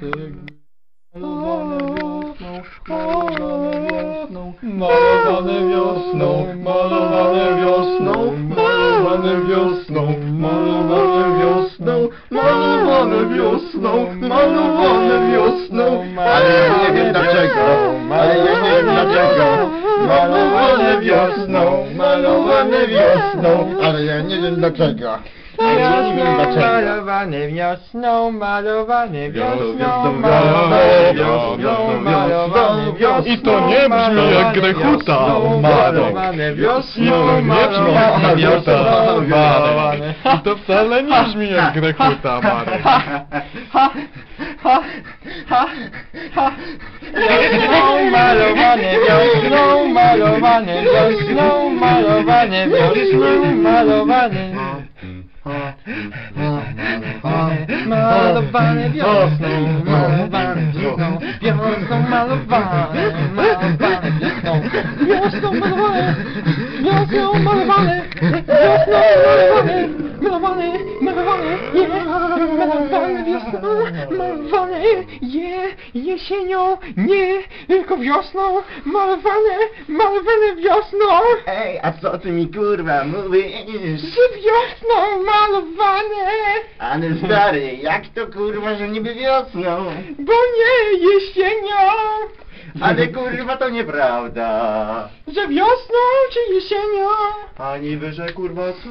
cegły. Malowane wiosną, malowane wiosną, malowane wiosną, malowane wiosną, malowane wiosną, malowane wiosną, Ale ja nie wiem dlaczego, ale ja nie wiem dlaczego. Malowane wiosną, malowane wiosną, Ale ja nie wiem dlaczego. Ale ja nie wiem dlaczego. Malowane wiosną, malowane wiosną, malowane wiosną, wiosną, wiosną, malowane wiosną. I to nie brzmi jak malowane grechuta, wiosną. Malowane I wiosną, to nie brzmi jak malowane grechuta, wiosną, Marek. I to wcale nie brzmi jak grechuta, Marek. Wiosną, malowane wiosną, malowane wiosną, malowane wiosną, malowane. Malowane wiosną, malowane wiosną, wiosną malowane, malowane wiosną, wiosną malowane, wiosną malowane, wiosną malowane, malowane, malowane, je, malowane wiosną, malowane, je, jesienią, nie, tylko wiosną, malowane, malowane wiosną. Ej, a co ty mi kurwa mówisz? Że wiosną malowane, Ale stary, jak to kurwa, że niby wiosną? bo nie jesienią. Ale kurwa to nieprawda. Że wiosną czy jesienią. A niby, że kurwa co?